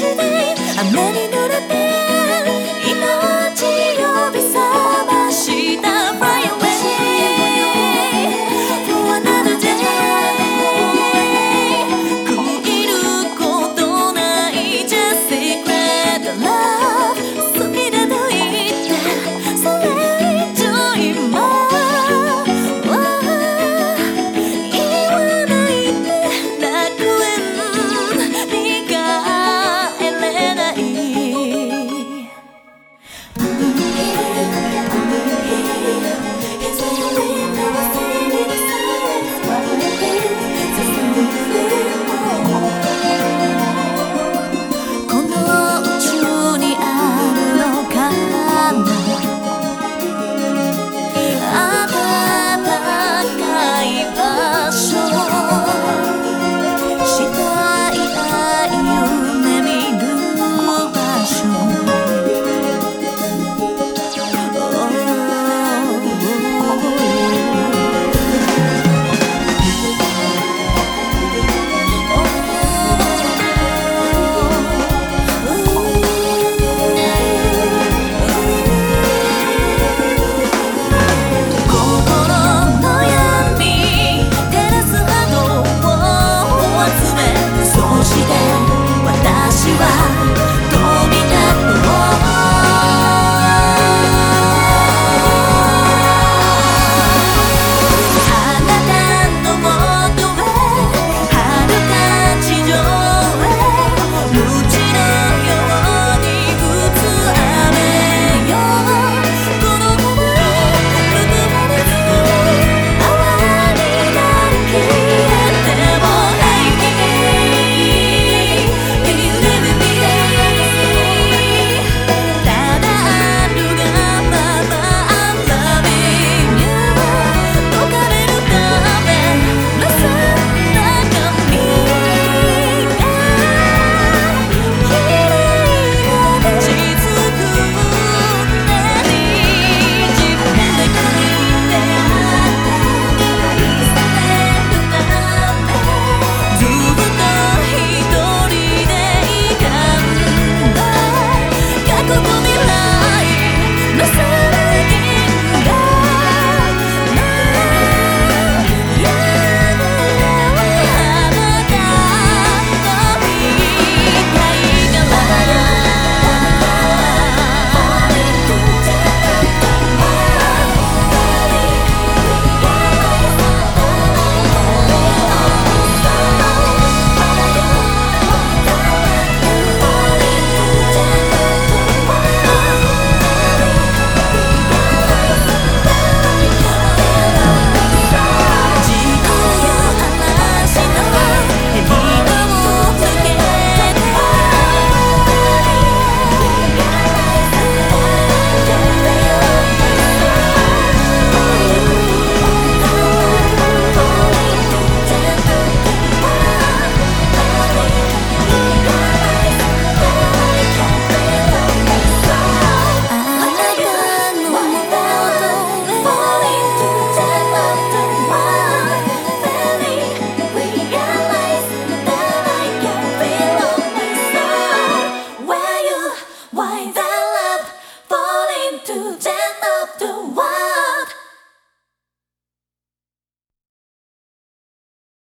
知道 música.